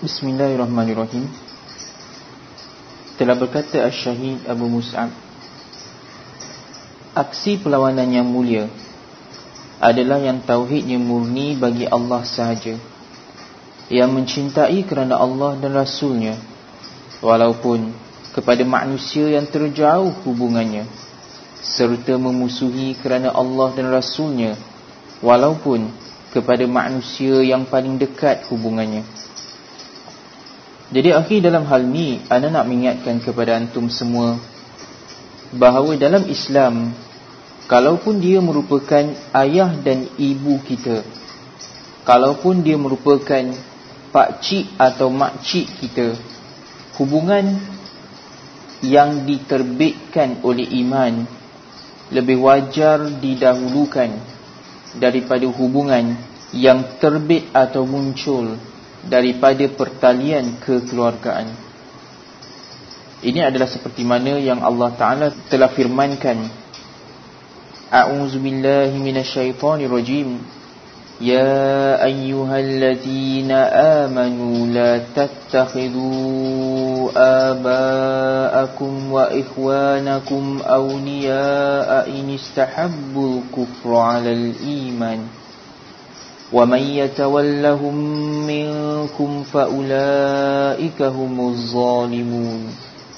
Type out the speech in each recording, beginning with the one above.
Bismillahirrahmanirrahim. Telah berkata Ash-Shahid Abu Mus'ab Aksi perlawanan yang mulia Adalah yang tauhidnya murni bagi Allah sahaja. Yang mencintai kerana Allah dan Rasulnya Walaupun kepada manusia yang terjauh hubungannya Serta memusuhi kerana Allah dan Rasulnya Walaupun kepada manusia yang paling dekat hubungannya jadi akhir dalam hal ni Ana nak mengingatkan kepada antum semua Bahawa dalam Islam Kalaupun dia merupakan ayah dan ibu kita Kalaupun dia merupakan pak cik atau mak cik kita Hubungan yang diterbitkan oleh iman Lebih wajar didahulukan Daripada hubungan yang terbit atau muncul daripada pertalian kekeluargaan. Ini adalah seperti mana yang Allah Taala telah firmankan. A'udzu billahi minasyaitonir rajim. Ya ayyuhalladzina amanu la tattakhidhu aba'akum wa ikhwanakum awliya'a in istahabbu al-kufra 'alal iman. ومن يتولهم منكم فأولئك هم الظالمون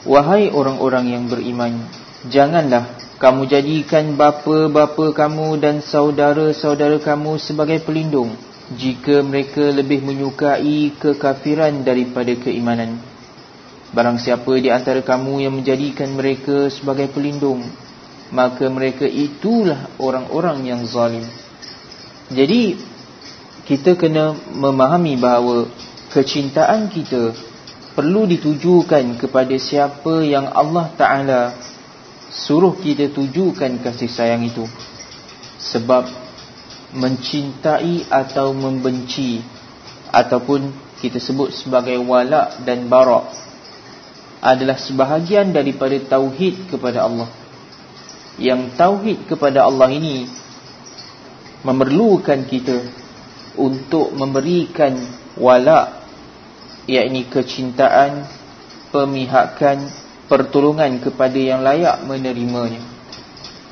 Wahai orang-orang yang beriman Janganlah kamu jadikan bapa-bapa kamu dan saudara-saudara kamu sebagai pelindung Jika mereka lebih menyukai kekafiran daripada keimanan Barang siapa di antara kamu yang menjadikan mereka sebagai pelindung Maka mereka itulah orang-orang yang zalim Jadi kita kena memahami bahawa kecintaan kita perlu ditujukan kepada siapa yang Allah Ta'ala suruh kita tujukan kasih sayang itu. Sebab mencintai atau membenci ataupun kita sebut sebagai walak dan barak adalah sebahagian daripada tauhid kepada Allah. Yang tauhid kepada Allah ini memerlukan kita untuk memberikan wala yakni kecintaan pemihakan pertolongan kepada yang layak menerimanya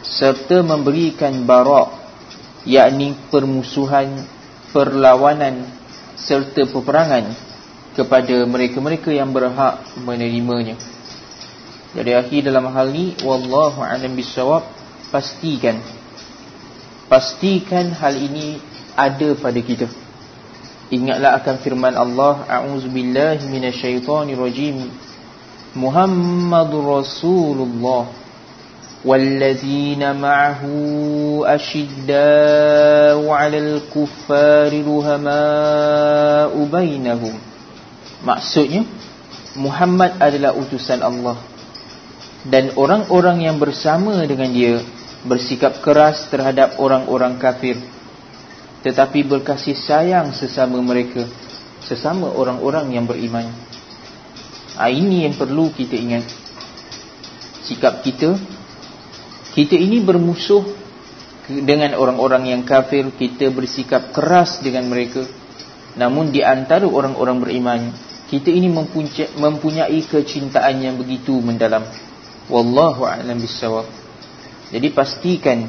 serta memberikan barak yakni permusuhan perlawanan serta peperangan kepada mereka-mereka yang berhak menerimanya. Jadi akhir dalam hal ni wallahu alam bisawab pastikan pastikan hal ini ada pada kita. Ingatlah akan firman Allah, A'udzubillahi minasyaitonirrajim. Muhammadur Rasulullah wallazina ma'ahu ashidda'u 'alal kuffari ruhama'u bainahum. Maksudnya Muhammad adalah utusan Allah dan orang-orang yang bersama dengan dia bersikap keras terhadap orang-orang kafir tetapi berkasih sayang sesama mereka sesama orang-orang yang beriman. Ha, ini yang perlu kita ingat. Sikap kita kita ini bermusuh dengan orang-orang yang kafir. Kita bersikap keras dengan mereka. Namun di antara orang-orang beriman kita ini mempunyai kecintaan yang begitu mendalam. Wallahu a'lam bissawab. Jadi pastikan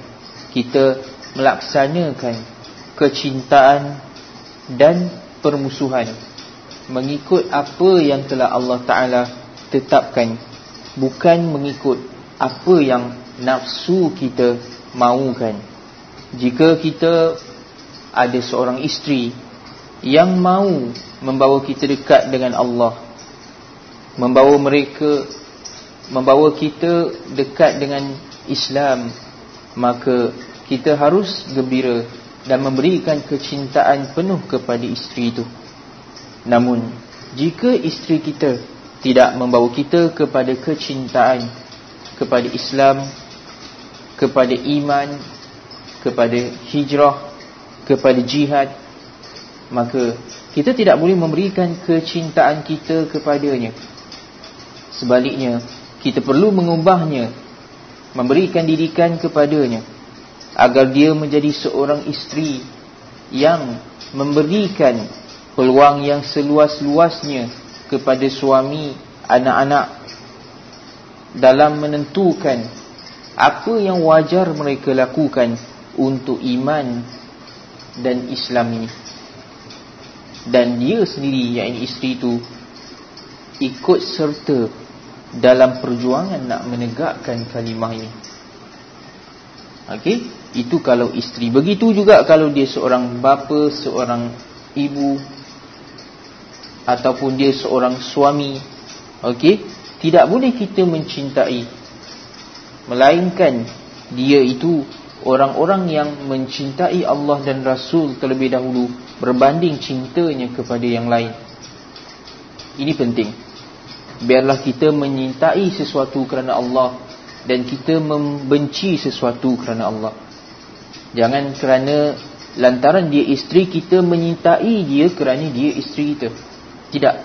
kita melaksanakan kecintaan dan permusuhan mengikut apa yang telah Allah Taala tetapkan. Bukan mengikut apa yang nafsu kita mahukan jika kita ada seorang isteri yang mahu membawa kita dekat dengan Allah membawa mereka membawa kita dekat dengan Islam maka kita harus gembira dan memberikan kecintaan penuh kepada isteri itu. Namun, jika isteri kita tidak membawa kita kepada kecintaan kepada Islam, kepada iman, kepada hijrah, kepada jihad, maka kita tidak boleh memberikan kecintaan kita kepadanya. Sebaliknya, kita perlu mengubahnya, memberikan didikan kepadanya agar dia menjadi seorang isteri yang memberikan peluang yang seluas-luasnya kepada suami anak-anak dalam menentukan apa yang wajar mereka lakukan untuk iman dan Islam ini. Dan dia sendiri yang ini isteri itu ikut serta dalam perjuangan nak menegakkan kalimah ini. Okey, itu kalau isteri. Begitu juga kalau dia seorang bapa, seorang ibu ataupun dia seorang suami. Okey, tidak boleh kita mencintai melainkan dia itu orang-orang yang mencintai Allah dan Rasul terlebih dahulu berbanding cintanya kepada yang lain. Ini penting. Biarlah kita menyintai sesuatu kerana Allah dan kita membenci sesuatu kerana Allah. Jangan kerana lantaran dia isteri kita menyintai dia kerana dia isteri kita. Tidak.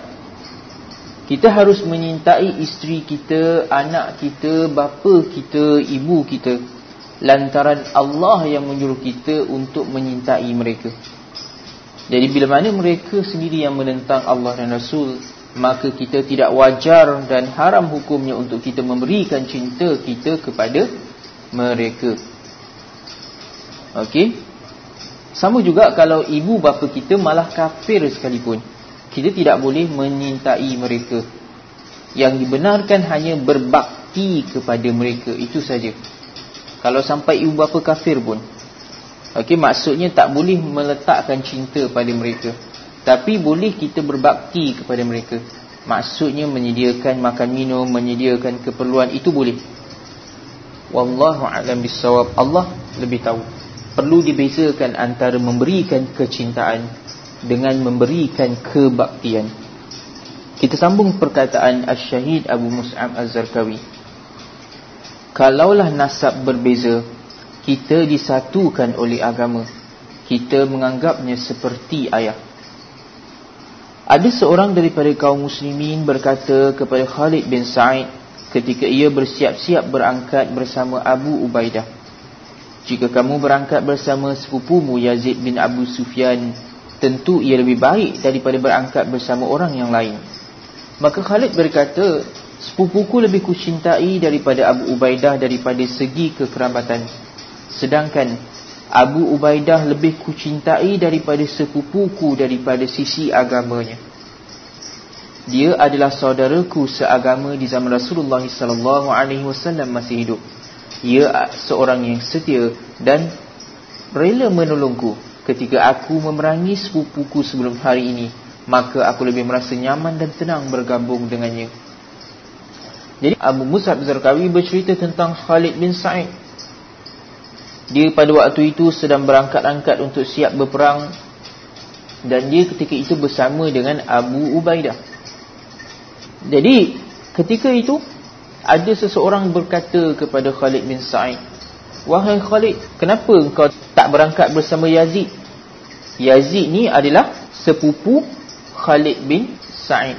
Kita harus menyintai isteri kita, anak kita, bapa kita, ibu kita lantaran Allah yang menyuruh kita untuk menyintai mereka. Jadi bila mana mereka sendiri yang menentang Allah dan Rasul, maka kita tidak wajar dan haram hukumnya untuk kita memberikan cinta kita kepada mereka. Okey. Sama juga kalau ibu bapa kita malah kafir sekalipun. Kita tidak boleh menyintai mereka. Yang dibenarkan hanya berbakti kepada mereka. Itu saja. Kalau sampai ibu bapa kafir pun. Okey maksudnya tak boleh meletakkan cinta pada mereka. Tapi boleh kita berbakti kepada mereka. Maksudnya menyediakan makan minum menyediakan keperluan itu boleh. Wallahu alam bisawab Allah lebih tahu perlu dibezakan antara memberikan kecintaan dengan memberikan kebaktian. Kita sambung perkataan Asy-Syahid Abu Mus'ab Az-Zarqawi. Kalaulah nasab berbeza, kita disatukan oleh agama. Kita menganggapnya seperti ayah. Ada seorang daripada kaum muslimin berkata kepada Khalid bin Sa'id ketika ia bersiap-siap berangkat bersama Abu Ubaidah. Jika kamu berangkat bersama sepupumu Yazid bin Abu Sufyan tentu ia lebih baik daripada berangkat bersama orang yang lain. Maka Khalid berkata, sepupuku lebih kucintai daripada Abu Ubaidah daripada segi kekerabatan. Sedangkan Abu Ubaidah lebih kucintai daripada sepupuku daripada sisi agamanya. Dia adalah saudaraku seagama di zaman Rasulullah sallallahu alaihi wasallam masih hidup. Ia seorang yang setia dan rela menolongku. Ketika aku memerangi sepupuku sebelum hari ini maka aku lebih merasa nyaman dan tenang bergabung dengannya. Jadi Abu Musab Zarqawi bercerita tentang Khalid bin Sa'id. Dia pada waktu itu sedang berangkat-angkat untuk siap berperang dan dia ketika itu bersama dengan Abu Ubaidah. Jadi ketika itu ada seseorang berkata kepada Khalid bin Sa'id Wahai Khalid, kenapa engkau tak berangkat bersama Yazid? Yazid ni adalah sepupu Khalid bin Sa'id.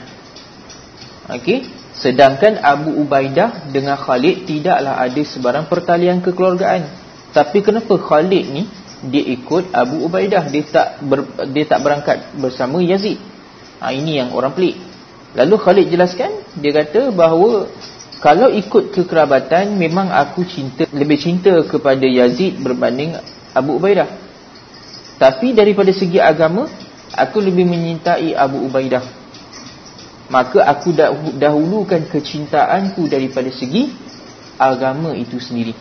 Okey, sedangkan Abu Ubaidah dengan Khalid tidaklah ada sebarang pertalian kekeluargaan. Tapi kenapa Khalid ni dia ikut Abu Ubaidah, dia tak ber, dia tak berangkat bersama Yazid? Ha, ini yang orang pelik. Lalu Khalid jelaskan, dia kata bahawa kalau ikut kekerabatan memang aku cinta lebih cinta kepada Yazid berbanding Abu Ubaidah. Tapi daripada segi agama aku lebih menyintai Abu Ubaidah. Maka aku dahulukan kecintaanku daripada segi agama itu sendiri.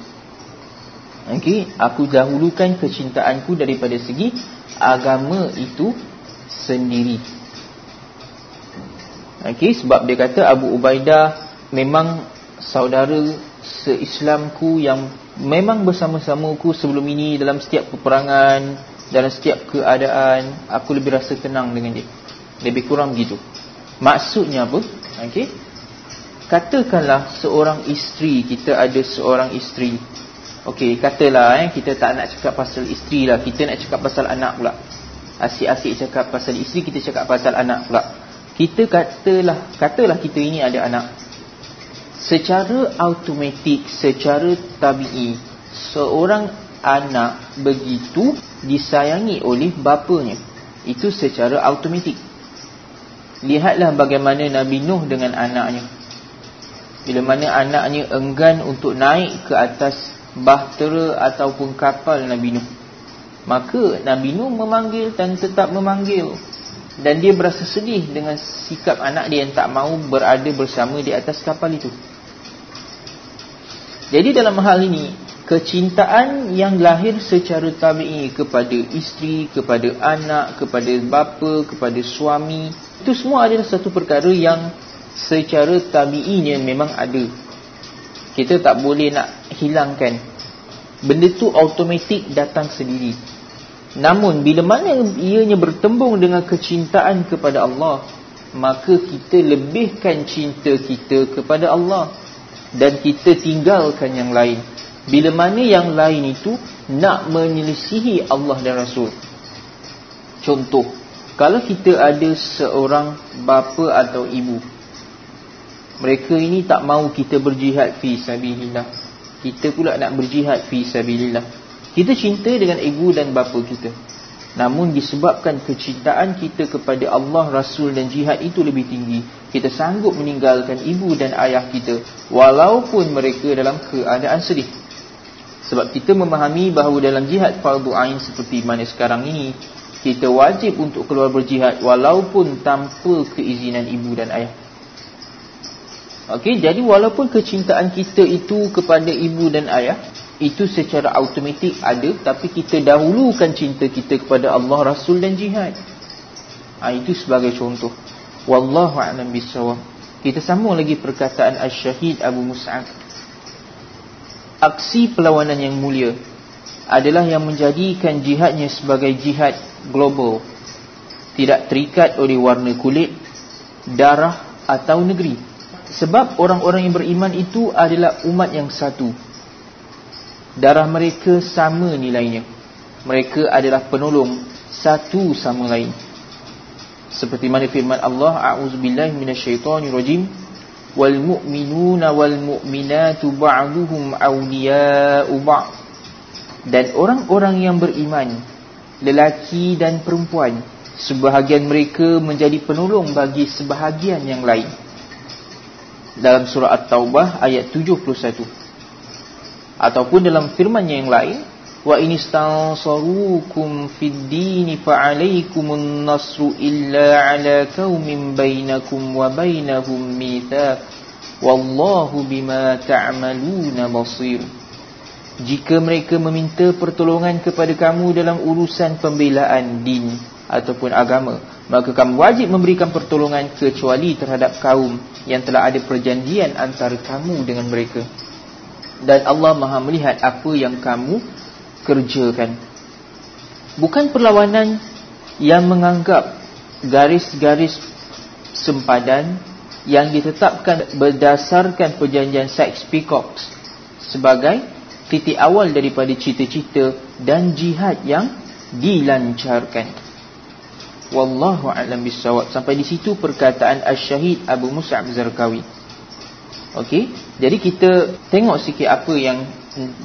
Okey, aku dahulukan kecintaanku daripada segi agama itu sendiri. Okey, sebab dia kata Abu Ubaidah memang saudara seislamku yang memang bersama-samaku sebelum ini dalam setiap peperangan dalam setiap keadaan aku lebih rasa tenang dengan dia. Lebih kurang begitu. Maksudnya apa? Okey. Katakanlah seorang isteri kita ada seorang isteri. Okey katalah eh kita tak nak cakap pasal isteri lah kita nak cakap pasal anak pula. Asyik-asyik cakap pasal isteri kita cakap pasal anak pula. Kita katalah katalah kita ini ada anak secara automatik, secara tabii, seorang anak begitu disayangi oleh bapanya. Itu secara automatik. Lihatlah bagaimana Nabi Nuh dengan anaknya. Bila mana anaknya enggan untuk naik ke atas bahtera ataupun kapal Nabi Nuh. Maka Nabi Nuh memanggil dan tetap memanggil Dan dia berasa sedih dengan sikap anak dia yang tak mahu berada bersama di atas kapal itu. Jadi dalam hal ini kecintaan yang lahir secara tabi'i kepada isteri, kepada anak, kepada bapa, kepada suami itu semua adalah satu perkara yang secara tabi'inya memang ada. Kita tak boleh nak hilangkan. Benda tu automatik datang sendiri namun bila mana ianya bertembung dengan kecintaan kepada Allah maka kita lebihkan cinta kita kepada Allah dan kita tinggalkan yang lain bila mana yang lain itu nak menyelisihi Allah dan Rasul. Contoh, kalau kita ada seorang bapa atau ibu. Mereka ini tak mahu kita berjihad fi sabilillah. Kita pula nak berjihad fi sabilillah. Kita cinta dengan ibu dan bapa kita. Namun disebabkan kecintaan kita kepada Allah, Rasul dan jihad itu lebih tinggi, kita sanggup meninggalkan ibu dan ayah kita walaupun mereka dalam keadaan sedih. Sebab kita memahami bahawa dalam jihad fardu ain seperti mana sekarang ini kita wajib untuk keluar berjihad walaupun tanpa keizinan ibu dan ayah. Okey, jadi walaupun kecintaan kita itu kepada ibu dan ayah itu secara automatik ada tapi kita dahulukan cinta kita kepada Allah, Rasul dan jihad. Ha, itu sebagai contoh. Wallahu a'lam bissawab. Kita sambung lagi perkataan Asy-Syahid Abu Mus'ab aksi perlawanan yang mulia adalah yang menjadikan jihadnya sebagai jihad global tidak terikat oleh warna kulit darah atau negeri sebab orang-orang yang beriman itu adalah umat yang satu darah mereka sama nilainya. Mereka adalah penolong satu sama lain. Seperti mana firman Allah a'udzubillahi minasyaitonirrajim wal mu'minuna wal mu'minatu ba'duhum awliya'u ba'd. Dan orang-orang yang beriman lelaki dan perempuan sebahagian mereka menjadi penolong bagi sebahagian yang lain. Dalam surah at-taubah ayat 71 ataupun dalam firman yang lain wa inistansarukum fid din fa alaykumun nasru illa ala qaumin bainakum wa bainahum mithaq wallahu bima ta'maluna basir. Jika mereka meminta pertolongan kepada kamu dalam urusan pembelaan din ataupun agama maka kamu wajib memberikan pertolongan kecuali terhadap kaum yang telah ada perjanjian antara kamu dengan mereka dan Allah Maha melihat apa yang kamu kerjakan bukan perlawanan yang menganggap garis-garis sempadan yang ditetapkan berdasarkan perjanjian Sykes-Picot sebagai titik awal daripada cita-cita dan jihad yang dilancarkan. Wallahu a'lam bissawab. Sampai di situ perkataan Asy-Syahid Abu Mus'ab Zarqawi. Okey, jadi kita tengok sikit apa yang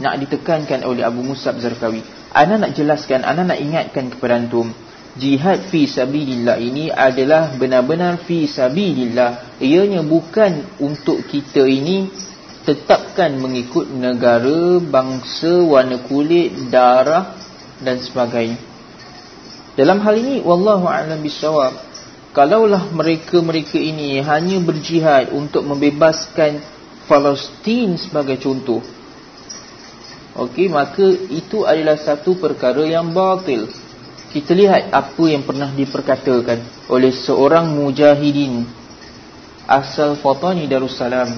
nak ditekankan oleh Abu Musab Zarqawi. Ana nak jelaskan, ana nak ingatkan kepada antum, jihad fi sabilillah ini adalah benar-benar fi sabilillah. Ianya bukan untuk kita ini tetapkan mengikut negara, bangsa, warna kulit, darah dan sebagainya. Dalam hal ini wallahu a'lam bissawab. Kalaulah mereka-mereka ini hanya berjihad untuk membebaskan Palestin sebagai contoh Okey, maka itu adalah satu perkara yang batil. Kita lihat apa yang pernah diperkatakan oleh seorang mujahidin asal Fatani Darussalam.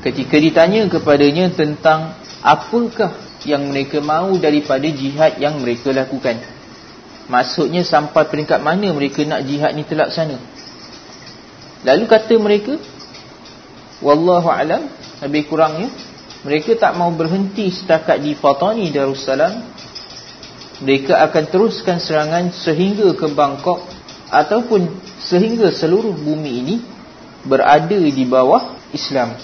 Ketika ditanya kepadanya tentang apakah yang mereka mahu daripada jihad yang mereka lakukan. Maksudnya sampai peringkat mana mereka nak jihad ni terlaksana. Lalu kata mereka, Wallahu alam, lebih kurangnya mereka tak mau berhenti setakat di Fatani Darussalam. Mereka akan teruskan serangan sehingga ke Bangkok ataupun sehingga seluruh bumi ini berada di bawah Islam.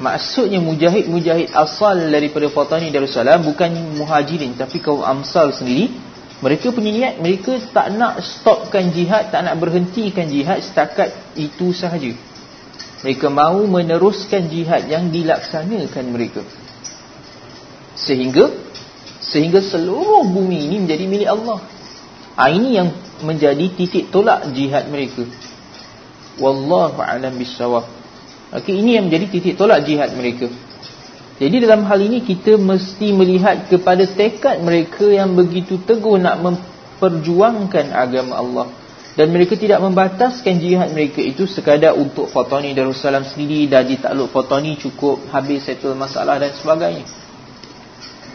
Maksudnya mujahid-mujahid asal daripada Fatani Darussalam bukan muhajirin tapi kaum amsal sendiri Mereka punya niat Mereka tak nak stopkan jihad Tak nak berhentikan jihad Setakat itu sahaja. Mereka mahu meneruskan jihad Yang dilaksanakan mereka. Sehingga Sehingga seluruh bumi ini menjadi milik Allah. Ha, Ini yang menjadi titik tolak jihad mereka. Wallahu'alam bisawab okay, Ini yang menjadi titik tolak jihad mereka jadi dalam hal ini kita mesti melihat kepada tekad mereka yang begitu teguh nak memperjuangkan agama Allah. Dan mereka tidak membataskan jihad mereka itu sekadar untuk Fatani Darussalam sendiri dan ditakluk Fatani cukup habis settle masalah dan sebagainya.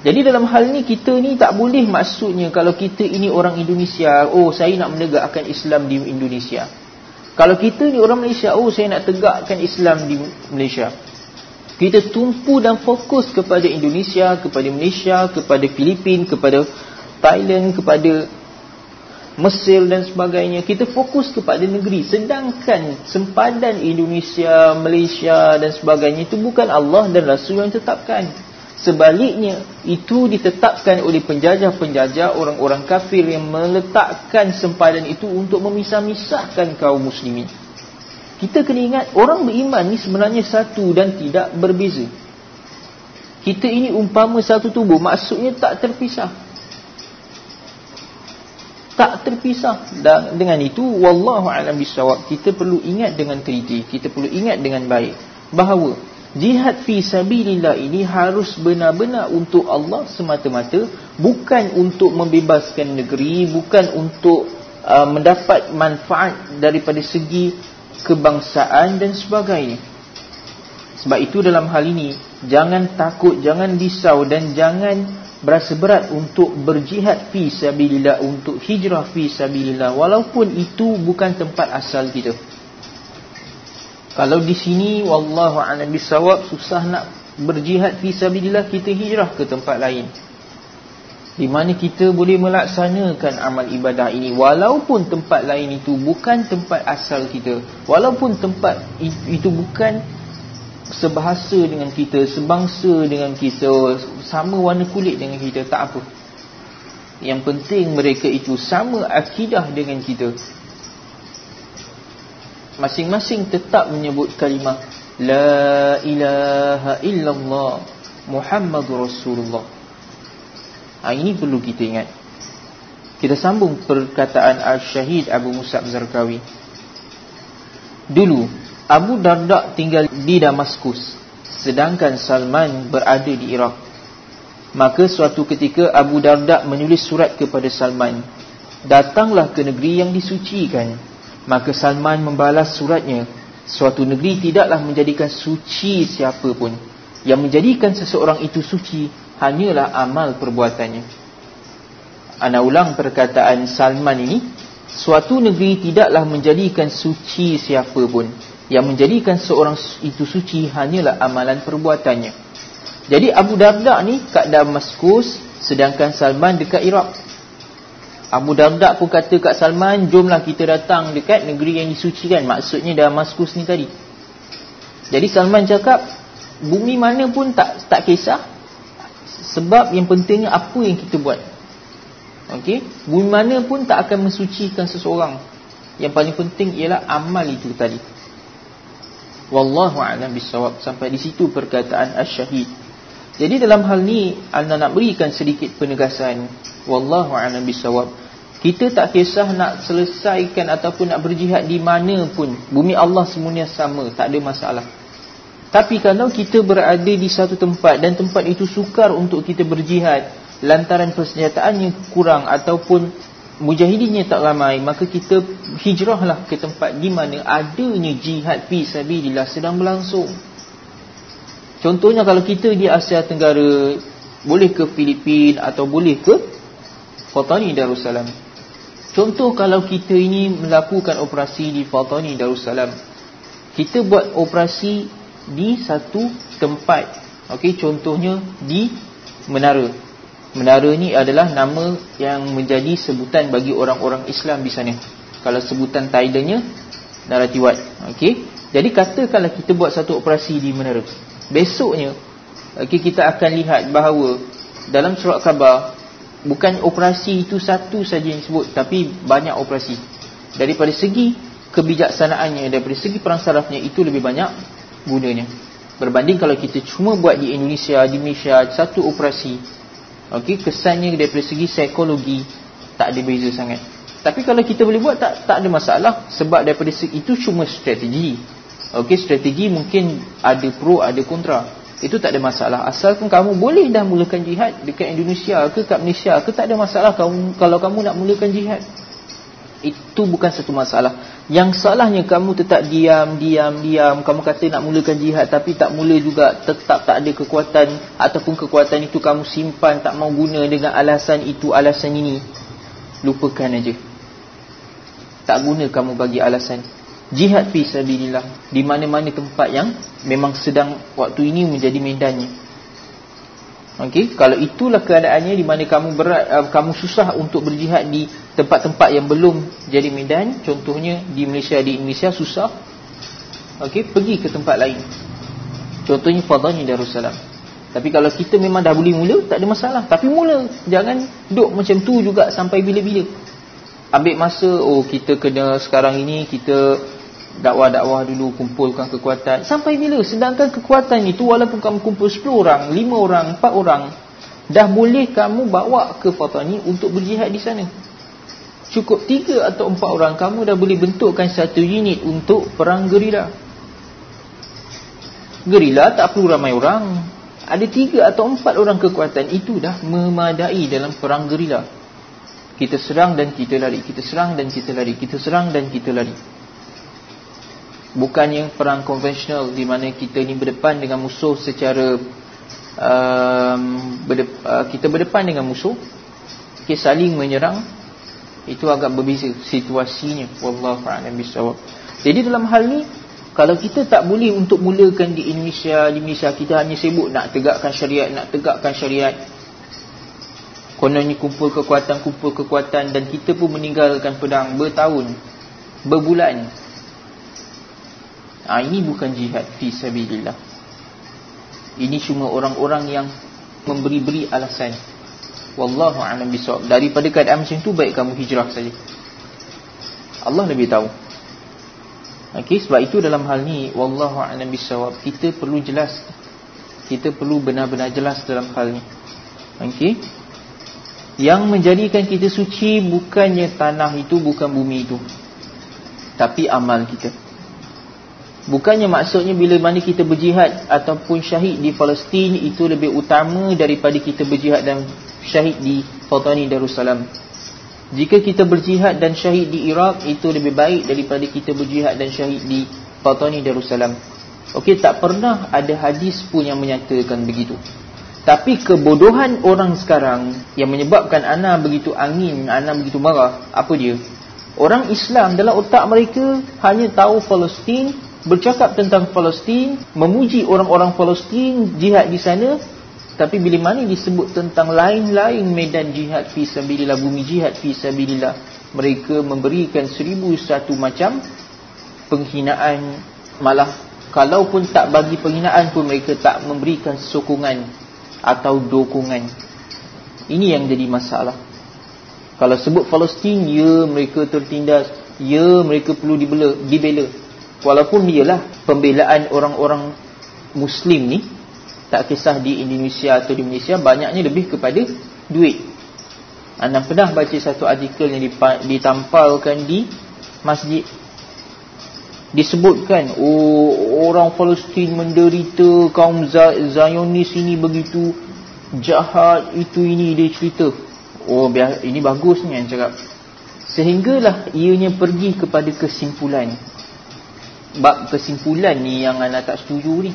Jadi dalam hal ini kita ni tak boleh maksudnya kalau kita ini orang Indonesia, oh saya nak menegakkan Islam di Indonesia. Kalau kita ni orang Malaysia, oh saya nak tegakkan Islam di Malaysia kita tumpu dan fokus kepada Indonesia, kepada Malaysia, kepada Filipin, kepada Thailand, kepada Mesir dan sebagainya. Kita fokus kepada negeri. Sedangkan sempadan Indonesia, Malaysia dan sebagainya itu bukan Allah dan Rasul yang tetapkan. Sebaliknya, itu ditetapkan oleh penjajah-penjajah orang-orang kafir yang meletakkan sempadan itu untuk memisah-misahkan kaum muslimin. Kita kena ingat orang beriman ni sebenarnya satu dan tidak berbeza. Kita ini umpama satu tubuh, maksudnya tak terpisah. Tak terpisah. Dan dengan itu, wallahu alam bisawab, kita perlu ingat dengan teliti, kita perlu ingat dengan baik bahawa jihad fi sabilillah ini harus benar-benar untuk Allah semata-mata, bukan untuk membebaskan negeri, bukan untuk uh, mendapat manfaat daripada segi kebangsaan dan sebagainya. Sebab itu dalam hal ini jangan takut, jangan risau dan jangan berasa berat untuk berjihad fi sabilillah untuk hijrah fi sabilillah walaupun itu bukan tempat asal kita. Kalau di sini wallahu a'lam bisawab susah nak berjihad fi sabilillah kita hijrah ke tempat lain di mana kita boleh melaksanakan amal ibadah ini walaupun tempat lain itu bukan tempat asal kita walaupun tempat itu bukan sebahasa dengan kita sebangsa dengan kita sama warna kulit dengan kita tak apa. Yang penting mereka itu sama akidah dengan kita. Masing-masing tetap menyebut kalimah la ilaha illallah muhammadur rasulullah ha, Ini perlu kita ingat. Kita sambung perkataan Al-Syahid Abu Musab Zarqawi. Dulu Abu Darda tinggal di Damaskus Sedangkan Salman berada di Iraq. Maka suatu ketika Abu Darda menulis surat kepada Salman Datanglah ke negeri yang disucikan. Maka Salman membalas suratnya Suatu negeri tidaklah menjadikan suci siapa pun. Yang menjadikan seseorang itu suci hanyalah amal perbuatannya. Ana ulang perkataan Salman ini, suatu negeri tidaklah menjadikan suci siapa pun. Yang menjadikan seorang itu suci hanyalah amalan perbuatannya. Jadi Abu Darda ni kat Damaskus sedangkan Salman dekat Iraq. Abu Darda pun kata kat Salman, jomlah kita datang dekat negeri yang disucikan. Maksudnya Damaskus ni tadi. Jadi Salman cakap, bumi mana pun tak tak kisah, sebab yang pentingnya apa yang kita buat. Okey, bumi mana pun tak akan mensucikan seseorang. Yang paling penting ialah amal itu tadi. Wallahu a'lam bissawab. Sampai di situ perkataan asy-syahid. Jadi dalam hal ni anda nak berikan sedikit penegasan. Wallahu a'lam bissawab. Kita tak kisah nak selesaikan ataupun nak berjihad di mana pun. Bumi Allah semuanya sama, tak ada masalah. Tapi kalau kita berada di satu tempat dan tempat itu sukar untuk kita berjihad lantaran persenjataannya kurang ataupun mujahidinnya tak ramai maka kita hijrahlah ke tempat di mana adanya jihad fi sabilillah sedang berlangsung. Contohnya kalau kita di Asia Tenggara boleh ke Filipin atau boleh ke Fatani Darussalam. Contoh kalau kita ini melakukan operasi di Fatani Darussalam. Kita buat operasi di satu tempat. Okey, contohnya di menara. Menara ni adalah nama yang menjadi sebutan bagi orang-orang Islam di sana. Kalau sebutan Thailandnya Naratiwat. Okey. Jadi katakanlah kita buat satu operasi di menara. Besoknya okey kita akan lihat bahawa dalam surat khabar bukan operasi itu satu saja yang disebut tapi banyak operasi daripada segi kebijaksanaannya daripada segi perang sarafnya itu lebih banyak gunanya. Berbanding kalau kita cuma buat di Indonesia di Malaysia satu operasi okey kesannya daripada segi psikologi tak ada beza sangat. Tapi kalau kita boleh buat tak tak ada masalah sebab daripada segi itu cuma strategi. Okey strategi mungkin ada pro ada kontra. Itu tak ada masalah. Asalkan kamu boleh dah mulakan jihad dekat Indonesia ke kat Malaysia ke tak ada masalah kamu kalau kamu nak mulakan jihad itu bukan satu masalah. Yang salahnya kamu tetap diam diam diam. Kamu kata nak mulakan jihad tapi tak mula juga tetap tak ada kekuatan ataupun kekuatan itu kamu simpan tak mau guna dengan alasan itu alasan ini. Lupakan aja. Tak guna kamu bagi alasan. Jihad fi sabilillah. Di mana-mana tempat yang memang sedang waktu ini menjadi medannya okey kalau itulah keadaannya di mana kamu berat uh, kamu susah untuk berjihad di tempat-tempat yang belum jadi medan contohnya di Malaysia di Indonesia susah. Okey pergi ke tempat lain. Contohnya fadhani darussalam. Tapi kalau kita memang dah boleh mula tak ada masalah. Tapi mula jangan duk macam tu juga sampai bila-bila. Ambil masa oh kita kena sekarang ini kita dakwah-dakwah dulu kumpulkan kekuatan. Sampai bila? Sedangkan kekuatan itu walaupun kamu kumpul 10 orang 5 orang 4 orang dah boleh kamu bawa ke Fatani untuk berjihad di sana. Cukup 3 atau 4 orang kamu dah boleh bentukkan satu unit untuk perang gerila. Gerila tak perlu ramai orang. Ada 3 atau 4 orang kekuatan itu dah memadai dalam perang gerila. Kita serang dan kita lari kita serang dan kita lari kita serang dan kita lari bukannya perang konvensional di mana kita ni berdepan dengan musuh secara um, berdep, uh, kita berdepan dengan musuh kita saling menyerang itu agak berbeza situasinya. Wallahu a'lam bissawab jadi dalam hal ni kalau kita tak boleh untuk mulakan di Indonesia di Malaysia kita hanya sibuk nak tegakkan syariat nak tegakkan syariat. Kononnya kumpul kekuatan kumpul kekuatan dan kita pun meninggalkan pedang bertahun berbulan ha, Ini bukan jihad fi sabilillah. Ini cuma orang-orang yang Memberi-beri alasan. Wallahu a'lam bisawab Daripada keadaan macam tu Baik kamu hijrah saja. Allah lebih tahu. Okey, sebab itu dalam hal ni wallahu a'lam bisawab kita perlu jelas. Kita perlu benar-benar jelas dalam hal ni. Okey? Yang menjadikan kita suci bukannya tanah itu bukan bumi itu. Tapi amal kita Bukannya maksudnya bila mana kita berjihad ataupun syahid di Palestin itu lebih utama daripada kita berjihad dan syahid di Fatani Darussalam. Jika kita berjihad dan syahid di Iraq itu lebih baik daripada kita berjihad dan syahid di Fatani Darussalam. Okey, tak pernah ada hadis pun yang menyatakan begitu. Tapi kebodohan orang sekarang yang menyebabkan ana begitu angin, ana begitu marah, apa dia? Orang Islam dalam otak mereka hanya tahu Palestin bercakap tentang Palestin, memuji orang-orang Palestin jihad di sana, tapi bila mana disebut tentang lain-lain medan jihad fi sabilillah, bumi jihad fi sabilillah, mereka memberikan seribu satu macam penghinaan, malah kalaupun tak bagi penghinaan pun mereka tak memberikan sokongan atau dukungan. Ini yang jadi masalah. Kalau sebut Palestin, ya mereka tertindas, ya mereka perlu dibela, dibela walaupun dialah pembelaan orang-orang muslim ni tak kisah di Indonesia atau di Malaysia banyaknya lebih kepada duit. Anda pernah baca satu artikel yang ditampalkan di masjid. Disebutkan oh orang Palestin menderita kaum Zionis ini begitu jahat itu ini dia cerita. Oh ini bagusnya yang cakap. Sehinggalah ianya pergi kepada kesimpulan bab kesimpulan ni yang anda tak setuju ni.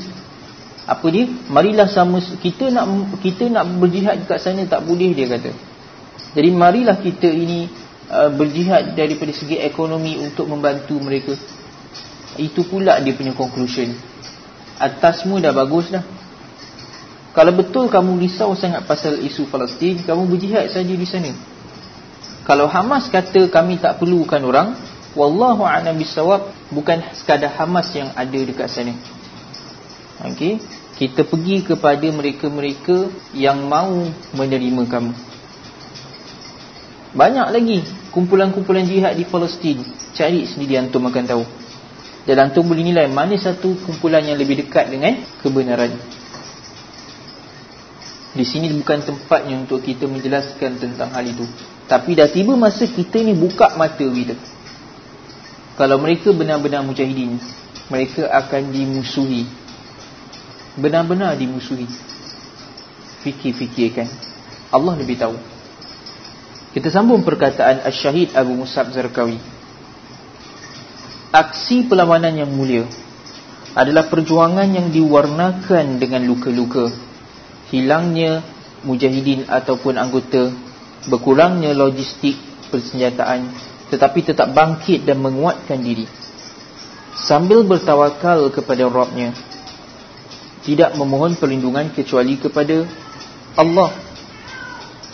Apa dia? Marilah sama kita nak kita nak berjihad dekat sana tak boleh dia kata. Jadi marilah kita ini uh, berjihad daripada segi ekonomi untuk membantu mereka. Itu pula dia punya conclusion. Atasmu dah bagus dah kalau betul kamu risau sangat pasal isu Palestin kamu berjihad saja di sana. Kalau Hamas kata kami tak perlukan orang wallahu a'lam bisawab bukan sekadar Hamas yang ada dekat sana. Okey, kita pergi kepada mereka-mereka yang mau menerima kamu. Banyak lagi kumpulan-kumpulan jihad di Palestin. Cari sendiri antum akan tahu. Dan antum boleh nilai mana satu kumpulan yang lebih dekat dengan kebenaran. Di sini bukan tempatnya untuk kita menjelaskan tentang hal itu. Tapi dah tiba masa kita ni buka mata kita. Kalau mereka benar-benar mujahidin, mereka akan dimusuhi. Benar-benar dimusuhi. Fikir-fikirkan. Allah lebih tahu. Kita sambung perkataan Al-Syahid Abu Musab Zarqawi. Aksi perlawanan yang mulia adalah perjuangan yang diwarnakan dengan luka-luka. Hilangnya mujahidin ataupun anggota, berkurangnya logistik persenjataan, tetapi tetap bangkit dan menguatkan diri. Sambil bertawakal kepada Rabbnya, tidak memohon perlindungan kecuali kepada Allah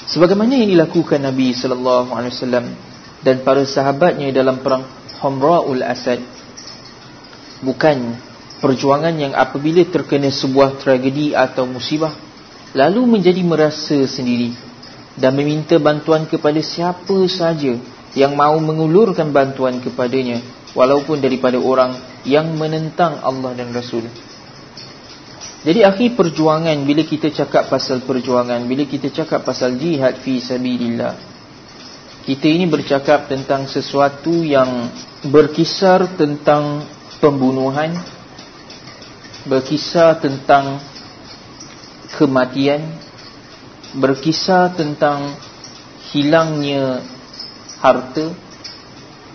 Sebagaimana yang dilakukan Nabi sallallahu alaihi wasallam dan para sahabatnya dalam perang Humraul Asad bukan perjuangan yang apabila terkena sebuah tragedi atau musibah lalu menjadi merasa sendiri dan meminta bantuan kepada siapa saja yang mahu mengulurkan bantuan kepadanya walaupun daripada orang yang menentang Allah dan Rasul. Jadi akhir perjuangan bila kita cakap pasal perjuangan, bila kita cakap pasal jihad fi sabilillah. Kita ini bercakap tentang sesuatu yang berkisar tentang pembunuhan, berkisar tentang kematian, berkisar tentang hilangnya harta,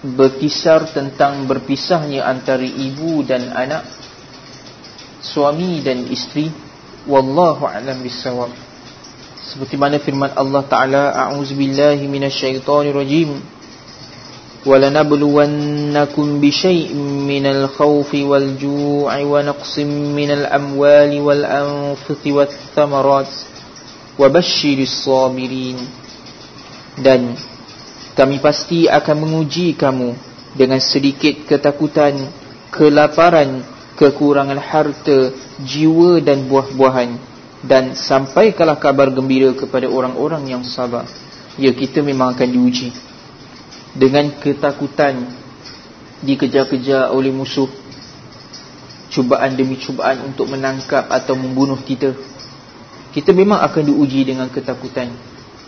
berkisar tentang berpisahnya antara ibu dan anak suami dan isteri wallahu a'lam bissawab. Seperti mana firman Allah taala bisyai'in minal khawfi wal ju'i wa naqsim minal amwali wal anfusi wat thamarat wabashshiris sabirin. Dan kami pasti akan menguji kamu dengan sedikit ketakutan kelaparan kekurangan harta, jiwa dan buah-buahan dan sampaikanlah kabar gembira kepada orang-orang yang sabar. Ya kita memang akan diuji dengan ketakutan dikejar-kejar oleh musuh cubaan demi cubaan untuk menangkap atau membunuh kita. Kita memang akan diuji dengan ketakutan,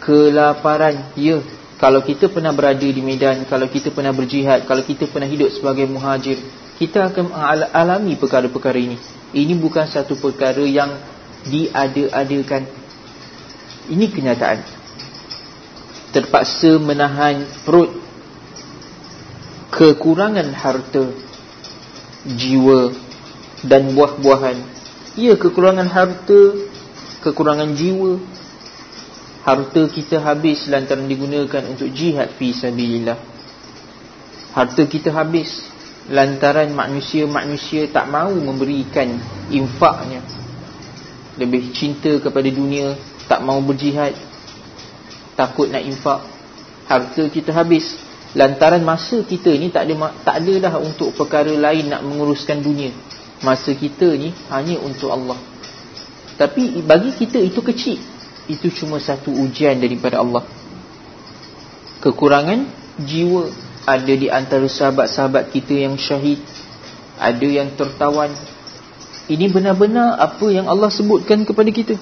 kelaparan. Ya, kalau kita pernah berada di medan, kalau kita pernah berjihad, kalau kita pernah hidup sebagai muhajir, kita akan alami perkara-perkara ini. Ini bukan satu perkara yang diada-adakan. Ini kenyataan. Terpaksa menahan perut kekurangan harta, jiwa dan buah-buahan. Ya, kekurangan harta, kekurangan jiwa. Harta kita habis lantaran digunakan untuk jihad fi sabilillah. Harta kita habis lantaran manusia-manusia tak mahu memberikan infaknya. Lebih cinta kepada dunia tak mahu berjihad takut nak infak. Harta kita habis lantaran masa kita ni tak ada tak ada dah untuk perkara lain nak menguruskan dunia. Masa kita ni hanya untuk Allah. Tapi bagi kita itu kecil itu cuma satu ujian daripada Allah. Kekurangan jiwa ada di antara sahabat-sahabat kita yang syahid Ada yang tertawan. Ini benar-benar apa yang Allah sebutkan kepada kita.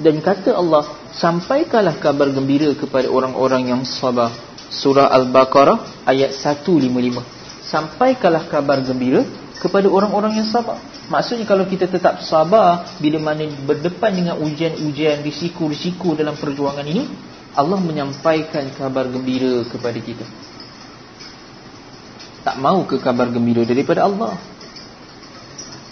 Dan kata Allah Sampaikanlah kabar gembira kepada orang-orang yang sabar. Surah Al-Baqarah ayat 155 Sampaikanlah kabar gembira kepada orang-orang yang sabar Maksudnya kalau kita tetap sabar Bila mana berdepan dengan ujian-ujian Risiko-risiko dalam perjuangan ini Allah menyampaikan kabar gembira kepada kita tak mau ke kabar gembira daripada Allah.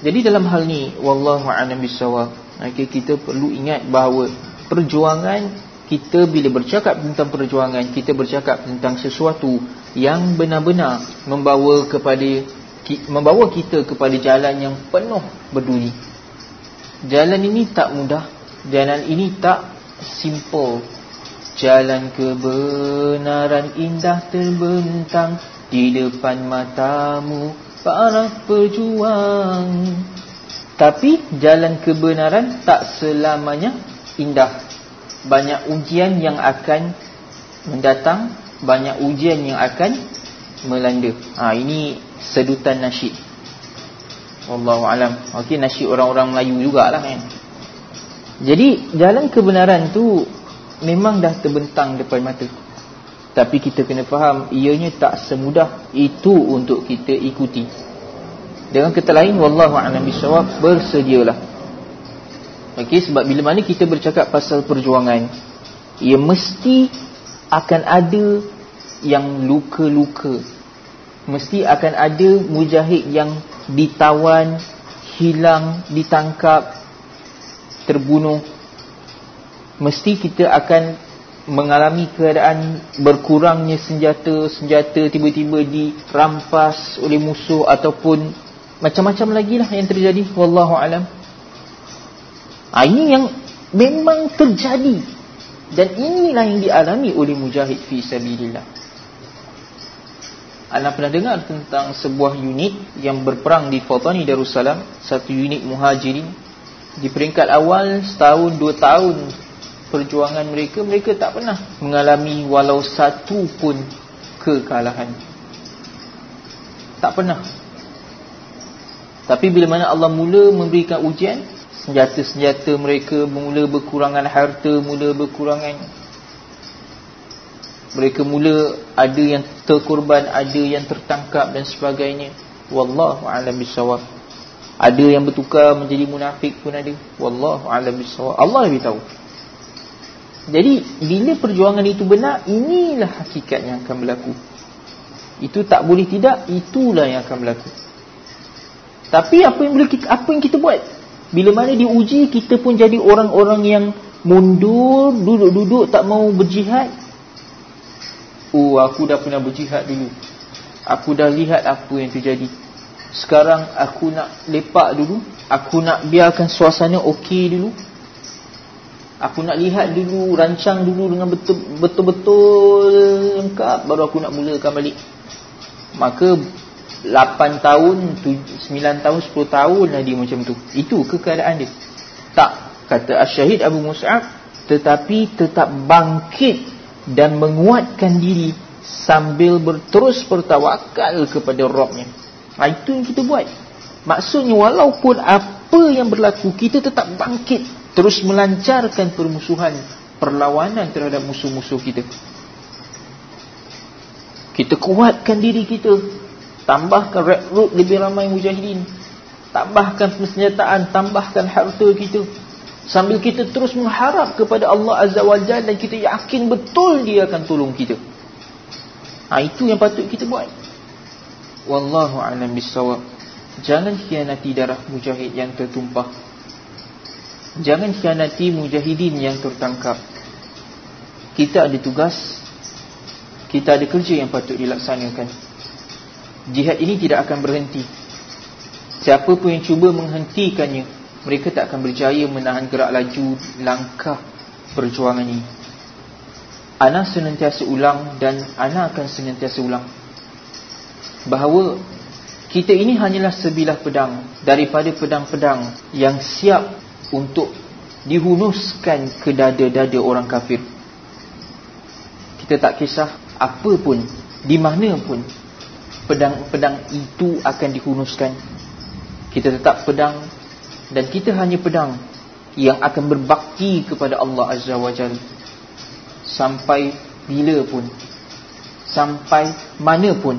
Jadi dalam hal ni wallahu a'lam bissawab. Okay, kita perlu ingat bahawa perjuangan kita bila bercakap tentang perjuangan kita bercakap tentang sesuatu yang benar-benar membawa kepada membawa kita kepada jalan yang penuh berduri. Jalan ini tak mudah, jalan ini tak simple. Jalan kebenaran indah terbentang di depan matamu para pejuang tapi jalan kebenaran tak selamanya indah banyak ujian yang akan mendatang banyak ujian yang akan melanda. Ha, ini sedutan nasyid. Wallahu alam. Okey nasyid orang-orang Melayu jugalah kan. Jadi jalan kebenaran tu memang dah terbentang depan mata. Tapi kita kena faham ianya tak semudah itu untuk kita ikuti. Dengan kata lain wallahu a'lam bisawab bersedialah. Okey sebab bila mana kita bercakap pasal perjuangan ia mesti akan ada yang luka-luka. Mesti akan ada mujahid yang ditawan, hilang, ditangkap, terbunuh. Mesti kita akan mengalami keadaan berkurangnya senjata-senjata tiba-tiba dirampas oleh musuh ataupun macam-macam lagi lah yang terjadi. Wallahu alam. Ah, ini yang memang terjadi dan inilah yang dialami oleh mujahid fi sabilillah. Anda pernah dengar tentang sebuah unit yang berperang di Fatani Darussalam, satu unit muhajirin di peringkat awal setahun dua tahun perjuangan mereka mereka tak pernah mengalami walau satu pun kekalahan. Tak pernah. Tapi bila mana Allah mula memberikan ujian, senjata-senjata mereka mula berkurangan harta, mula berkurangan mereka mula ada yang terkorban, ada yang tertangkap dan sebagainya. Wallahu a'lam bissawab. Ada yang bertukar menjadi munafik pun ada. Wallahu a'lam bissawab. Allah lebih tahu. Jadi bila perjuangan itu benar, inilah hakikat yang akan berlaku. Itu tak boleh tidak, itulah yang akan berlaku. Tapi apa yang boleh kita, apa yang kita buat? Bila mana diuji kita pun jadi orang-orang yang mundur, duduk-duduk tak mau berjihad. Oh, aku dah pernah berjihad dulu. Aku dah lihat apa yang terjadi. Sekarang aku nak lepak dulu. Aku nak biarkan suasana okey dulu. Aku nak lihat dulu, rancang dulu dengan betul-betul lengkap baru aku nak mulakan balik. Maka 8 tahun, 9 tahun, 10 tahun lah dia macam tu. Itu ke keadaan dia? Tak. Kata Asyahid Abu Mus'ab. Tetapi tetap bangkit dan menguatkan diri sambil berterus bertawakal kepada Rabbnya. Ha, itu yang kita buat. Maksudnya walaupun apa yang berlaku, kita tetap bangkit. Terus melancarkan permusuhan, perlawanan terhadap musuh-musuh kita. Kita kuatkan diri kita tambahkan rekrut lebih ramai mujahidin tambahkan persenjataan tambahkan harta kita sambil kita terus mengharap kepada Allah Azza wa Jalla dan kita yakin betul dia akan tolong kita. Ha, itu yang patut kita buat. Wallahu a'lam bissawab. Jangan khianati darah mujahid yang tertumpah. Jangan khianati mujahidin yang tertangkap. Kita ada tugas kita ada kerja yang patut dilaksanakan. Jihad ini tidak akan berhenti. Siapa pun yang cuba menghentikannya, mereka tak akan berjaya menahan gerak laju langkah perjuangan ini. Ana senantiasa ulang dan ana akan senantiasa ulang bahawa kita ini hanyalah sebilah pedang daripada pedang-pedang yang siap untuk dihunuskan ke dada-dada orang kafir. Kita tak kisah apa pun, di mana pun pedang-pedang itu akan dihunuskan kita tetap pedang dan kita hanya pedang yang akan berbakti kepada Allah Azza wa Jal sampai bila pun sampai mana pun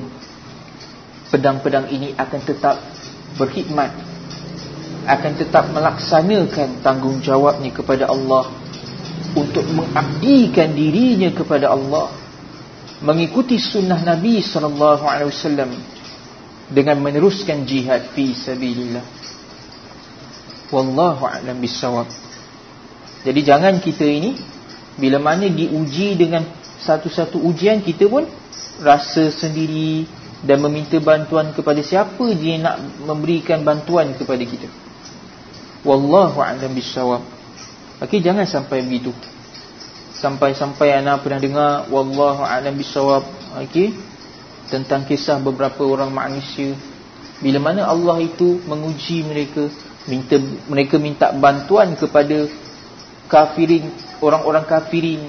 pedang-pedang ini akan tetap berkhidmat akan tetap melaksanakan tanggungjawabnya kepada Allah untuk mengabdikan dirinya kepada Allah mengikuti sunnah Nabi sallallahu alaihi wasallam dengan meneruskan jihad fi sabilillah. Wallahu a'lam bissawab. Jadi jangan kita ini bila mana diuji dengan satu-satu ujian kita pun rasa sendiri dan meminta bantuan kepada siapa dia nak memberikan bantuan kepada kita. Wallahu a'lam bissawab. Okey jangan sampai begitu sampai-sampai ana pernah dengar wallahu a'lam bisawab okey tentang kisah beberapa orang manusia bila mana Allah itu menguji mereka minta mereka minta bantuan kepada kafirin orang-orang kafirin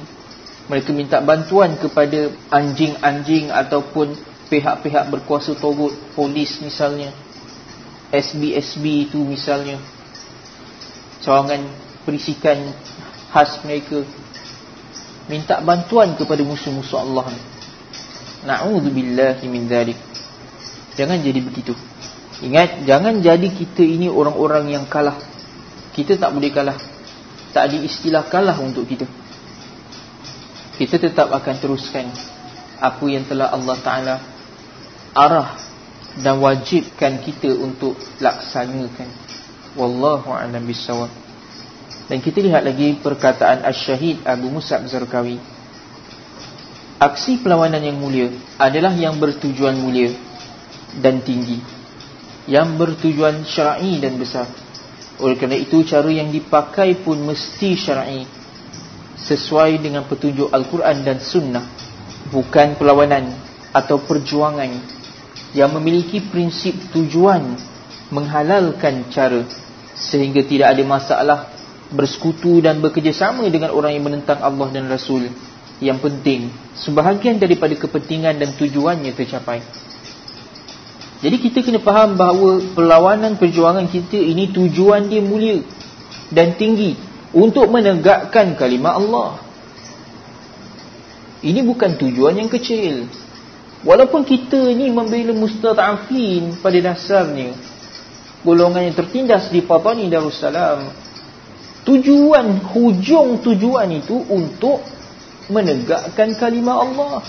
Mereka minta bantuan kepada anjing-anjing ataupun pihak-pihak berkuasa togut, polis misalnya. SB-SB itu misalnya. Cawangan perisikan khas mereka. Minta bantuan kepada musuh-musuh Allah. Na'udzubillahi min dhalik. Jangan jadi begitu. Ingat, jangan jadi kita ini orang-orang yang kalah. Kita tak boleh kalah. Tak ada istilah kalah untuk kita. Kita tetap akan teruskan apa yang telah Allah Ta'ala arah dan wajibkan kita untuk laksanakan. Wallahu a'lam bisawab dan kita lihat lagi perkataan Ash-Shahid Abu Musab Zarqawi aksi perlawanan yang mulia adalah yang bertujuan mulia dan tinggi yang bertujuan syar'i dan besar. Oleh kerana itu cara yang dipakai pun mesti syar'i. Sesuai dengan petunjuk Al-Quran dan Sunnah. Bukan perlawanan atau perjuangan yang memiliki prinsip tujuan menghalalkan cara. Sehingga tidak ada masalah bersekutu dan bekerjasama dengan orang yang menentang Allah dan Rasul. Yang penting sebahagian daripada kepentingan dan tujuannya tercapai jadi kita kena faham bahawa perlawanan perjuangan kita ini tujuan dia mulia dan tinggi untuk menegakkan kalimah Allah. Ini bukan tujuan yang kecil. Walaupun kita ni membela mustata'afin pada dasarnya, golongan yang tertindas di Patani Darussalam, tujuan, hujung tujuan itu untuk menegakkan kalimah Allah.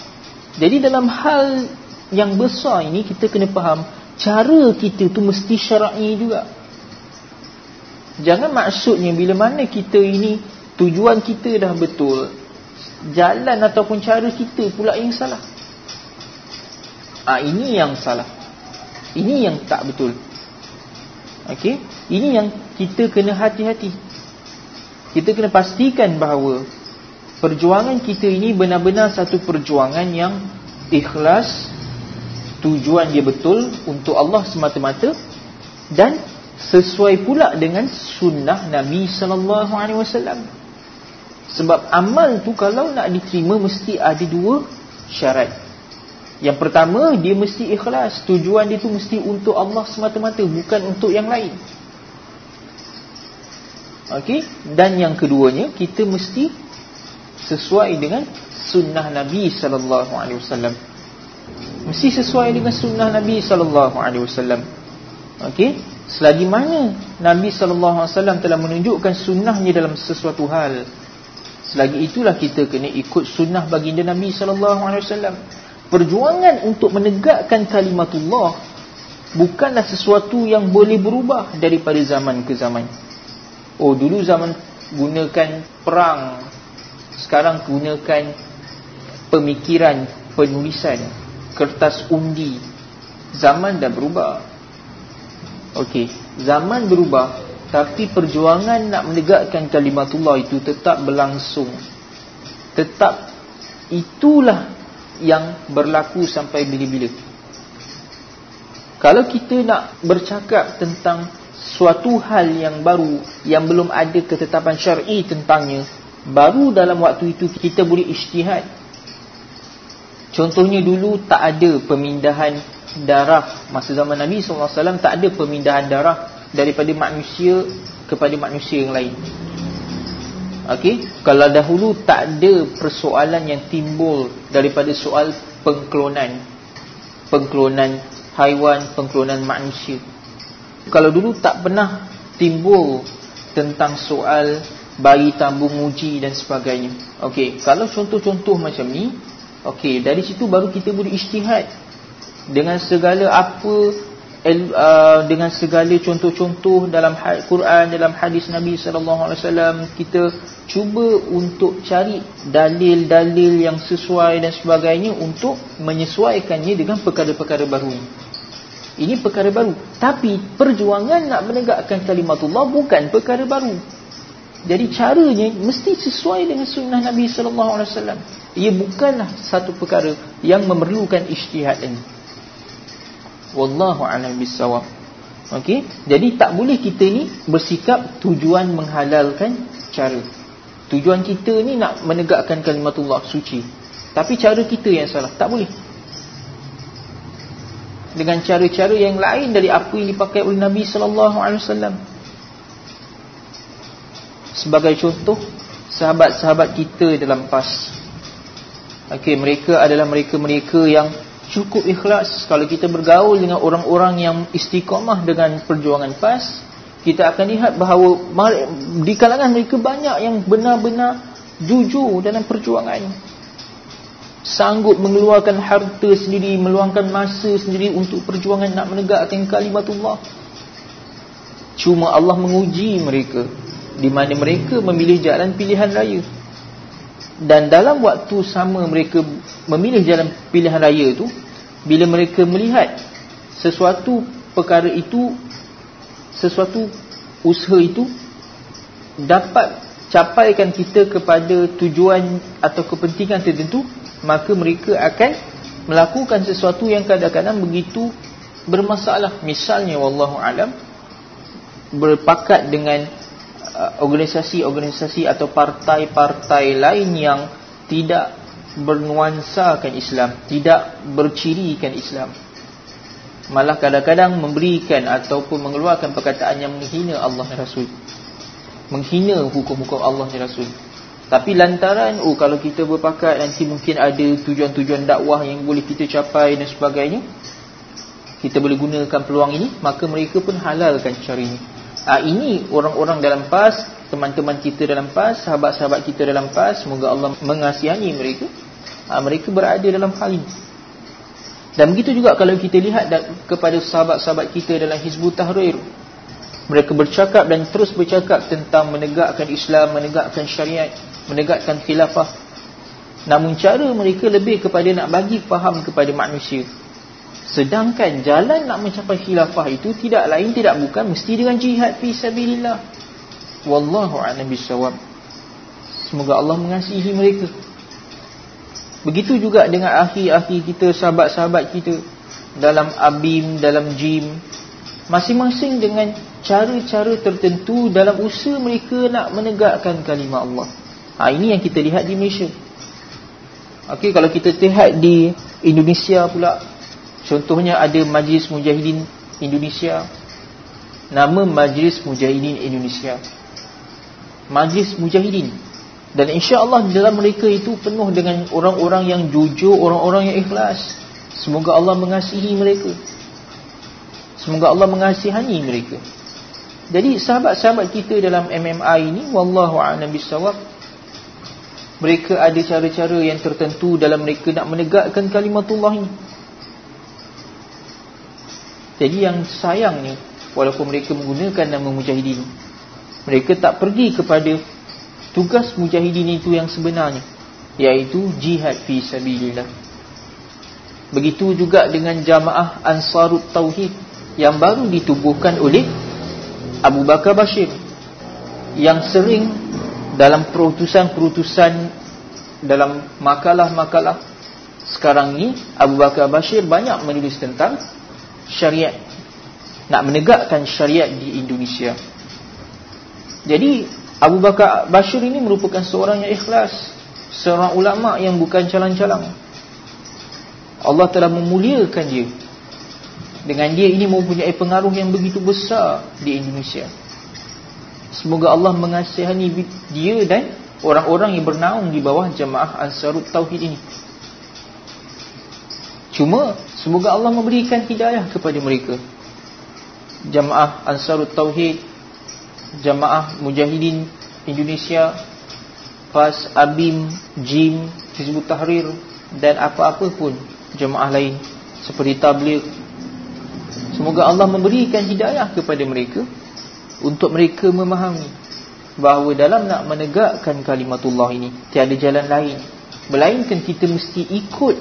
Jadi dalam hal yang besar ini, kita kena faham, cara kita tu mesti syar'i juga. Jangan maksudnya bila mana kita ini tujuan kita dah betul, jalan ataupun cara kita pula yang salah. Ah ini yang salah. Ini yang tak betul. Okey, ini yang kita kena hati-hati. Kita kena pastikan bahawa perjuangan kita ini benar-benar satu perjuangan yang ikhlas, tujuan dia betul untuk Allah semata-mata dan sesuai pula dengan sunnah Nabi sallallahu alaihi wasallam. Sebab amal tu kalau nak diterima mesti ada dua syarat. Yang pertama dia mesti ikhlas, tujuan dia tu mesti untuk Allah semata-mata bukan untuk yang lain. Okey, dan yang keduanya kita mesti sesuai dengan sunnah Nabi sallallahu alaihi wasallam. Mesti sesuai dengan sunnah Nabi sallallahu alaihi wasallam. Okey? Selagi mana Nabi SAW telah menunjukkan sunnahnya dalam sesuatu hal Selagi itulah kita kena ikut sunnah baginda Nabi SAW Perjuangan untuk menegakkan kalimatullah Bukanlah sesuatu yang boleh berubah daripada zaman ke zaman Oh dulu zaman gunakan perang Sekarang gunakan pemikiran penulisan Kertas undi Zaman dah berubah Okey, zaman berubah tapi perjuangan nak menegakkan kalimatullah itu tetap berlangsung. Tetap itulah yang berlaku sampai bila-bila. Kalau kita nak bercakap tentang suatu hal yang baru yang belum ada ketetapan syar'i tentangnya, baru dalam waktu itu kita boleh ijtihad. Contohnya dulu tak ada pemindahan darah masa zaman Nabi SAW tak ada pemindahan darah daripada manusia kepada manusia yang lain. Okey, kalau dahulu tak ada persoalan yang timbul daripada soal pengklonan pengklonan haiwan, pengklonan manusia. Kalau dulu tak pernah timbul tentang soal bayi tambung uji dan sebagainya. Okey, kalau contoh-contoh macam ni Okey, dari situ baru kita boleh ijtihad dengan segala apa uh, dengan segala contoh-contoh dalam Al-Quran dalam hadis Nabi sallallahu alaihi wasallam. Kita cuba untuk cari dalil-dalil yang sesuai dan sebagainya untuk menyesuaikannya dengan perkara-perkara baru. Ini perkara baru. Tapi perjuangan nak menegakkan kalimatullah bukan perkara baru jadi caranya mesti sesuai dengan sunnah Nabi sallallahu alaihi wasallam ia bukanlah satu perkara yang memerlukan ijtihad ini wallahu a'lam bissawab okey jadi tak boleh kita ni bersikap tujuan menghalalkan cara Tujuan kita ni nak menegakkan kalimatullah suci. Tapi cara kita yang salah. Tak boleh. Dengan cara-cara yang lain dari apa yang dipakai oleh Nabi sallallahu alaihi wasallam. Sebagai contoh, sahabat-sahabat kita dalam PAS. Okey, mereka adalah mereka-mereka yang cukup ikhlas. Kalau kita bergaul dengan orang-orang yang istiqamah dengan perjuangan PAS kita akan lihat bahawa di kalangan mereka banyak yang benar-benar jujur dalam perjuangan. Sanggup mengeluarkan harta sendiri meluangkan masa sendiri untuk perjuangan nak menegakkan kalimatullah. Cuma Allah menguji mereka di mana mereka memilih jalan pilihan raya. Dan dalam waktu sama mereka memilih jalan pilihan raya itu bila mereka melihat sesuatu perkara itu sesuatu usaha itu dapat capaikan kita kepada tujuan atau kepentingan tertentu maka mereka akan melakukan sesuatu yang kadang-kadang begitu bermasalah. Misalnya wallahu alam berpakat dengan organisasi-organisasi atau partai-partai lain yang tidak bernuansakan Islam tidak bercirikan Islam. Malah kadang-kadang memberikan ataupun mengeluarkan perkataan yang menghina Allah dan Rasul. Menghina hukum-hukum Allah dan Rasul. Tapi lantaran oh kalau kita berpakat nanti mungkin ada tujuan-tujuan dakwah yang boleh kita capai dan sebagainya kita boleh gunakan peluang ini maka mereka pun halalkan cara ini ha, ini orang-orang dalam PAS teman-teman kita dalam PAS sahabat-sahabat kita dalam PAS semoga Allah mengasihani mereka ha, mereka berada dalam hal ini dan begitu juga kalau kita lihat kepada sahabat-sahabat kita dalam Hizbut Tahrir. Mereka bercakap dan terus bercakap tentang menegakkan Islam, menegakkan syariat, menegakkan khilafah. Namun cara mereka lebih kepada nak bagi faham kepada manusia. Sedangkan jalan nak mencapai khilafah itu tidak lain tidak bukan mesti dengan jihad fi sabilillah. Wallahu a'lam bissawab. Semoga Allah mengasihi mereka. Begitu juga dengan ahli-ahli kita, sahabat-sahabat kita dalam abim, dalam jim. Masing-masing dengan cara-cara tertentu dalam usaha mereka nak menegakkan kalimah Allah. Ha, ini yang kita lihat di Malaysia. Okey, kalau kita lihat di Indonesia pula, contohnya ada Majlis Mujahidin Indonesia. Nama Majlis Mujahidin Indonesia. Majlis Mujahidin dan insya Allah dalam mereka itu penuh dengan orang-orang yang jujur, orang-orang yang ikhlas. Semoga Allah mengasihi mereka. Semoga Allah mengasihani mereka. Jadi sahabat-sahabat kita dalam MMA ini, wallahu a'lam bissawab. Mereka ada cara-cara yang tertentu dalam mereka nak menegakkan kalimatullah ini. Jadi yang sayang ni, walaupun mereka menggunakan nama mujahidin, mereka tak pergi kepada tugas mujahidin itu yang sebenarnya yaitu jihad fi sabilillah. Begitu juga dengan jamaah ansarut tauhid yang baru ditubuhkan oleh Abu Bakar Bashir yang sering dalam perutusan-perutusan dalam makalah-makalah. Sekarang ni Abu Bakar Bashir banyak menulis tentang syariat. Nak menegakkan syariat di Indonesia. Jadi Abu Bakar Bashir ini merupakan seorang yang ikhlas. Seorang ulama yang bukan calang-calang. Allah telah memuliakan dia. Dengan dia ini mempunyai pengaruh yang begitu besar di Indonesia. Semoga Allah mengasihani dia dan orang-orang yang bernaung di bawah jemaah Ansarut Tauhid ini Cuma semoga Allah memberikan hidayah kepada mereka. Jemaah Ansarut Tauhid Jamaah Mujahidin Indonesia PAS, ABIM, JIM, Hizbut Tahrir dan apa-apa pun jemaah lain seperti tabligh. Semoga Allah memberikan hidayah kepada mereka untuk mereka memahami bahawa dalam nak menegakkan kalimatullah ini tiada jalan lain. Melainkan kita mesti ikut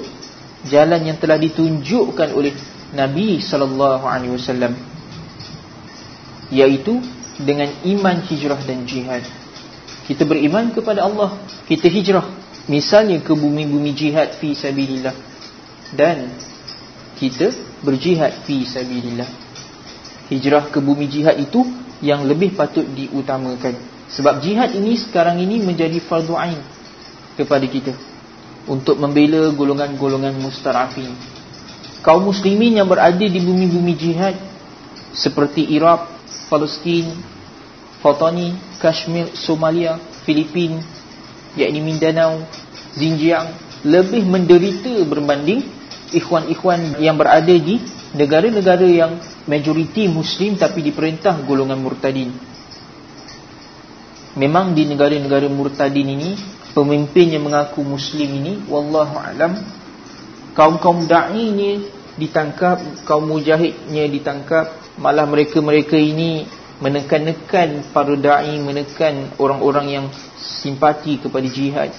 jalan yang telah ditunjukkan oleh Nabi sallallahu alaihi wasallam iaitu dengan iman hijrah dan jihad. Kita beriman kepada Allah, kita hijrah misalnya ke bumi-bumi jihad fi sabilillah dan kita berjihad fi sabilillah. Hijrah ke bumi jihad itu yang lebih patut diutamakan Sebab jihad ini sekarang ini menjadi fardu ain kepada kita untuk membela golongan-golongan mustarafin. Kaum muslimin yang berada di bumi-bumi jihad seperti Iraq, Palestin, Fatani, Kashmir, Somalia, Filipin, yakni Mindanao, Xinjiang lebih menderita berbanding ikhwan-ikhwan yang berada di negara-negara yang majoriti muslim tapi diperintah golongan murtadin. Memang di negara-negara murtadin ini pemimpin yang mengaku muslim ini wallahu alam kaum-kaum dai ini ditangkap, kaum mujahidnya ditangkap, malah mereka-mereka ini menekan-nekan para dai, menekan orang-orang yang simpati kepada jihad.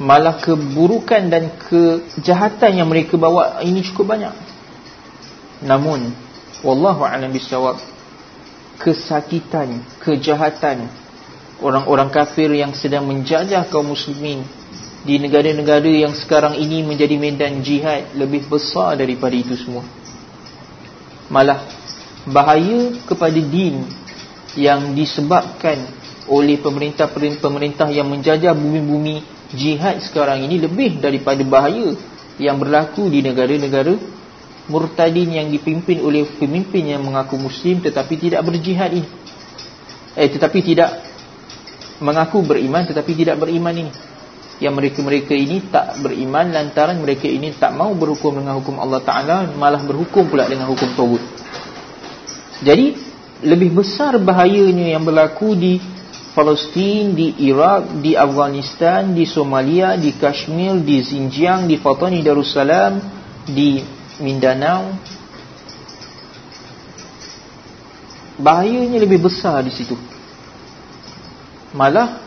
Malah keburukan dan kejahatan yang mereka bawa ini cukup banyak. Namun wallahu a'lam bissawab kesakitan kejahatan orang-orang kafir yang sedang menjajah kaum muslimin di negara-negara yang sekarang ini menjadi medan jihad lebih besar daripada itu semua. Malah bahaya kepada din yang disebabkan oleh pemerintah-pemerintah yang menjajah bumi-bumi jihad sekarang ini lebih daripada bahaya yang berlaku di negara-negara murtadin yang dipimpin oleh pemimpin yang mengaku muslim tetapi tidak berjihad ini. Eh tetapi tidak mengaku beriman tetapi tidak beriman ini yang mereka-mereka ini tak beriman lantaran mereka ini tak mau berhukum dengan hukum Allah Taala malah berhukum pula dengan hukum tauhid jadi lebih besar bahayanya yang berlaku di Palestin, di Iraq, di Afghanistan, di Somalia, di Kashmir, di Xinjiang, di Fatani Darussalam, di Mindanao. Bahayanya lebih besar di situ. Malah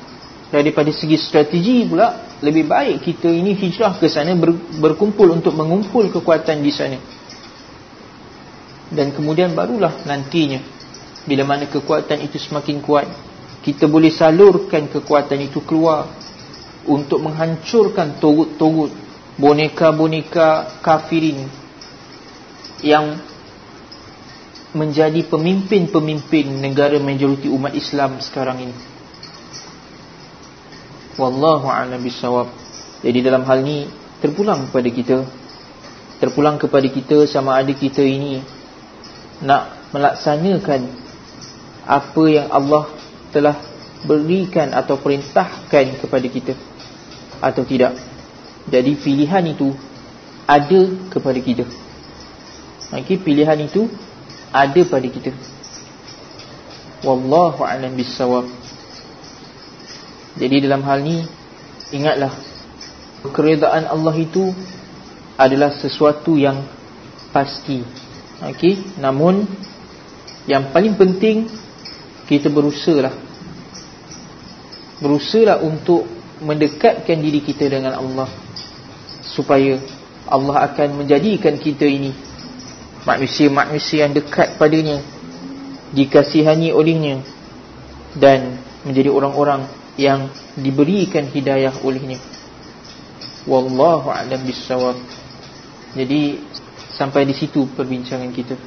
daripada segi strategi pula lebih baik kita ini hijrah ke sana ber, berkumpul untuk mengumpul kekuatan di sana. Dan kemudian barulah nantinya bila mana kekuatan itu semakin kuat kita boleh salurkan kekuatan itu keluar untuk menghancurkan turut-turut boneka-boneka kafirin yang menjadi pemimpin-pemimpin negara majoriti umat Islam sekarang ini. Wallahu a'lam bissawab. Jadi dalam hal ini terpulang kepada kita terpulang kepada kita sama ada kita ini nak melaksanakan apa yang Allah telah berikan atau perintahkan kepada kita atau tidak. Jadi pilihan itu ada kepada kita. Okey, pilihan itu ada pada kita. Wallahu a'lam bissawab. Jadi dalam hal ni ingatlah keredaan Allah itu adalah sesuatu yang pasti. Okey, namun yang paling penting kita berusaha lah berusaha untuk mendekatkan diri kita dengan Allah supaya Allah akan menjadikan kita ini manusia-manusia yang dekat padanya dikasihani olehnya dan menjadi orang-orang yang diberikan hidayah olehnya wallahu a'lam bissawab. Jadi sampai di situ perbincangan kita